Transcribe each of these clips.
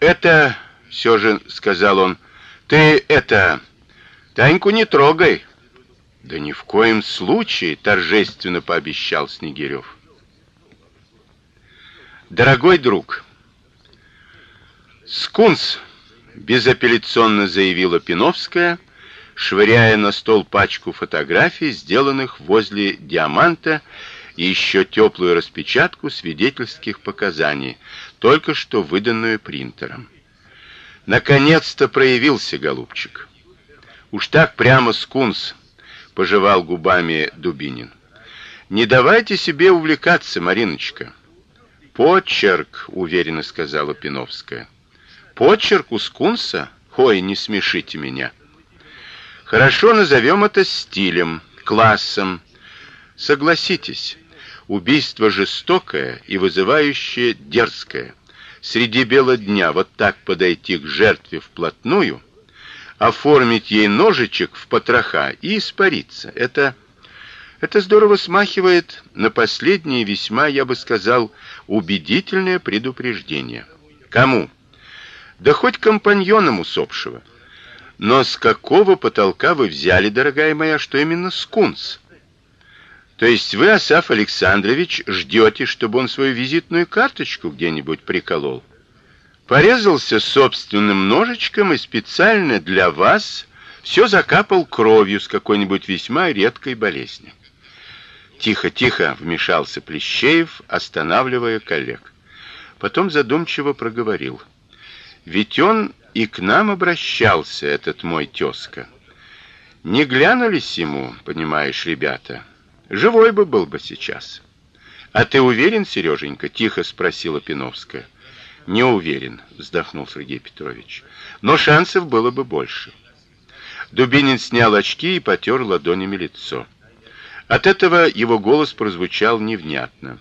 Это все же, сказал он. Ты это Таньку не трогай. Да ни в коем случае, торжественно пообещал Снегирев. Дорогой друг, Скунс безапелляционно заявила Пиновская, швыряя на стол пачку фотографий, сделанных возле диаманта, и еще теплую распечатку свидетельских показаний, только что выданную принтером. Наконец-то проявился голубчик. Уж так прямо скунс, пожевал губами Дубинин. Не давайте себе увлекаться, Мариночка. Почерк, уверенно сказала Пиновская. Почерк у скунса? Ой, не смешите меня. Хорошо, назовем это стилем, классом. Согласитесь, убийство жестокое и вызывающее дерзкое. Среди бела дня вот так подойти к жертве вплотную, оформить ей ножичек в потроха и испариться. Это это здорово смахивает на последнее весьма, я бы сказал, убедительное предупреждение. Кому? Да хоть компаньонам усопшего. Но с какого потолка вы взяли, дорогая моя, что именно скунс? То есть вы, Асаф Александрович, ждете, чтобы он свою визитную карточку где-нибудь приколол? Порезался собственным ножичком и специально для вас все закапал кровью с какой-нибудь весьма редкой болезни. Тихо, тихо, вмешался Плещеев, останавливая коллег. Потом задумчиво проговорил: ведь он и к нам обращался, этот мой тёзка. Не глянулись ему, понимаешь, ребята. Живой бы был бы сейчас. А ты уверен, Сереженька? тихо спросила Пиновская. Не уверен, вздохнул Сергей Петрович. Но шансов было бы больше. Дубинин снял очки и потёр ладонями лицо. От этого его голос прозвучал невнятно.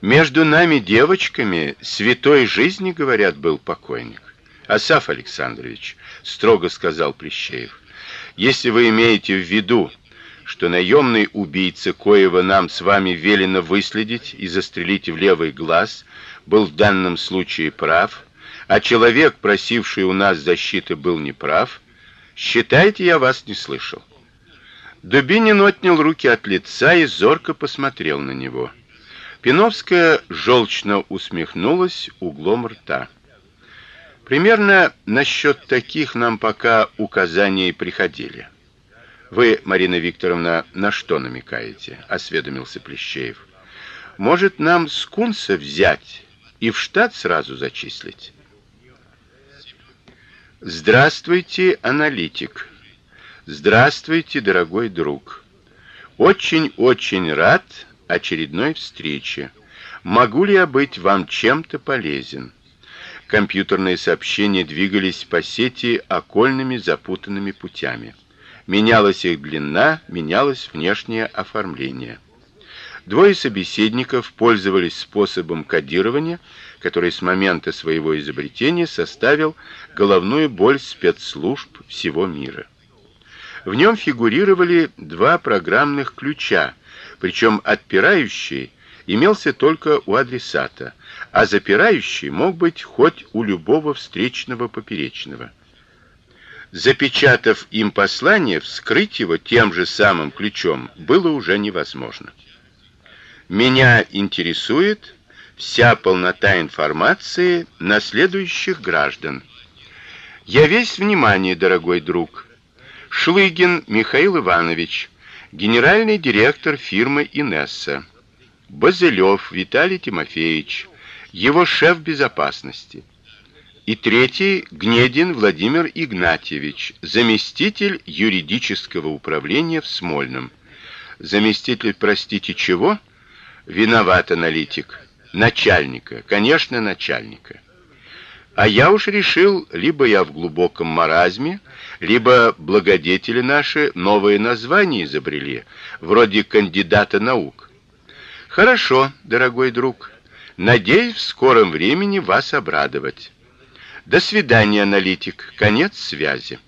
Между нами девочками святой жизни, говорят, был покойник. Асаф Александрович строго сказал Плещеев: "Если вы имеете в виду, что наемный убийца, коего нам с вами велено выследить и застрелить в левый глаз, был в данном случае прав, а человек, просивший у нас защиты, был неправ, считайте, я вас не слышал". Дубинин отнял руки от лица и зорко посмотрел на него. Пиновская желчно усмехнулась углом рта. Примерно насчет таких нам пока указания приходили. Вы, Марина Викторовна, на что намекаете? осведомился Плещеев. Может, нам скунса взять и в штат сразу зачислить? Здравствуйте, аналитик. Здравствуйте, дорогой друг. Очень-очень рад очередной встрече. Могу ли я быть вам чем-то полезен? Компьютерные сообщения двигались по сети окольными запутанными путями. Менялась их длина, менялось внешнее оформление. Двое собеседников пользовались способом кодирования, который с момента своего изобретения составил головную боль спецслужб всего мира. В нем фигурировали два программных ключа, причем отпирающий имелся только у адресата, а запирающий мог быть хоть у любого встречного поперечного. Запечатав им послание, вскрыть его тем же самым ключом было уже невозможно. Меня интересует вся полнота информации на следующих граждан. Я весь внимание, дорогой друг. Шлыгин Михаил Иванович, генеральный директор фирмы Инесса. Базелёв Виталий Тимофеевич, его шеф безопасности. И третий Гнедин Владимир Игнатьевич, заместитель юридического управления в Смольном. Заместитель, простите, чего? Виноват аналитик. Начальника, конечно, начальника. А я уж решил, либо я в глубоком маразме, либо благодетели наши новые названия изобрели, вроде кандидата наук. Хорошо, дорогой друг. Надеюсь в скором времени вас обрадовать. До свидания, аналитик. Конец связи.